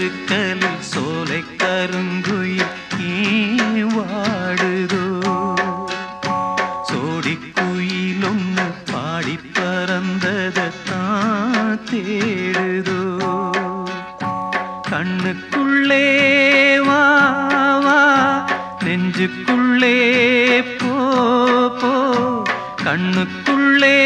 கருக்கலில் சோலை கருங்குயில் வாடுதோ சோடிக்குயிலொன்னு பாடி பறந்ததான் தேடுதோ? கண்ணுக்குள்ளே வா நெஞ்சுக்குள்ளே போ. கண்ணுக்குள்ளே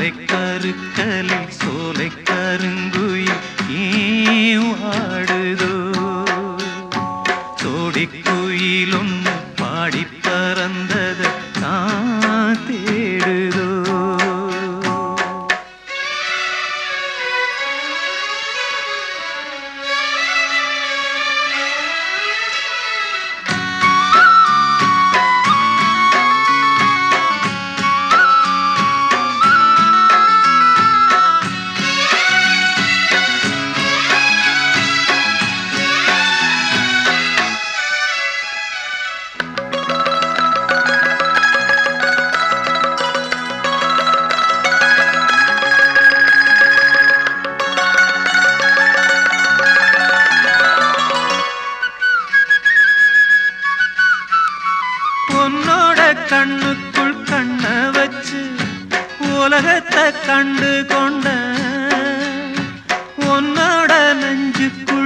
சோலை கருக்கலை சோலை கருங்குயில் ஏடுதோ சோடிக்குயிலொன்று பாடிப்ப கொண்ட உன்னோட நெஞ்சுக்குள்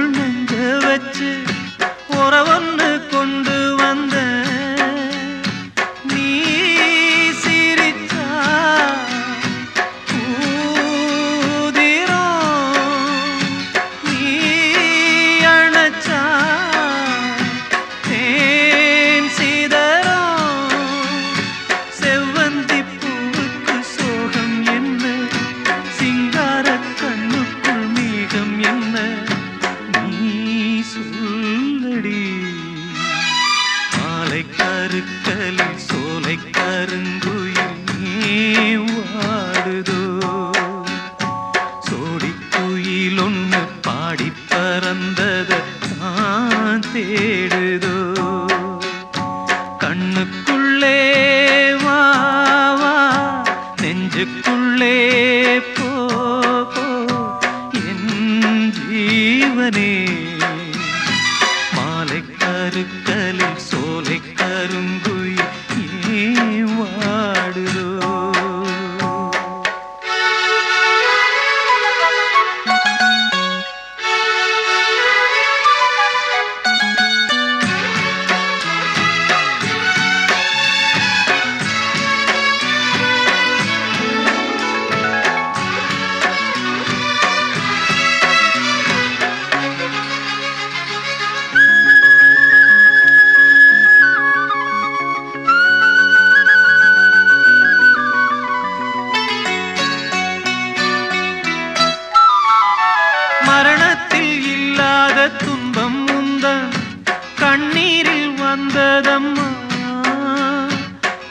கருங்குயில் நீ வாடுதோ சோடிக்குயில் ஒன்று பாடி பறந்தத தேடுதோ? கண்ணீரில் வந்ததம்மா.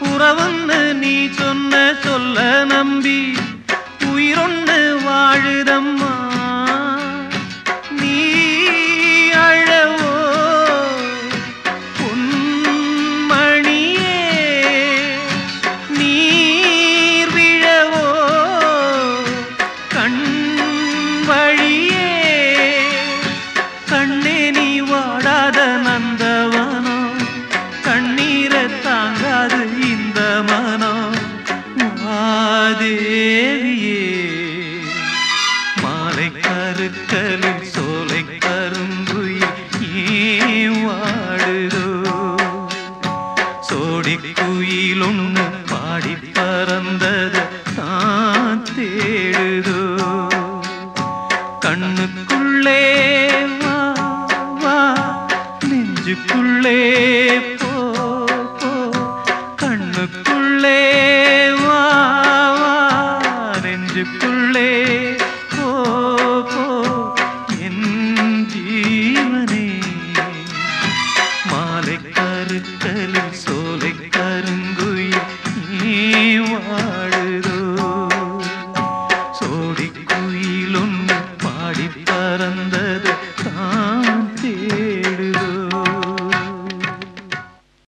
உறவுன்னு நீ சொன்ன சொல்ல நம்பி. உயிரொன்னு வாழுதம்மா. கலின்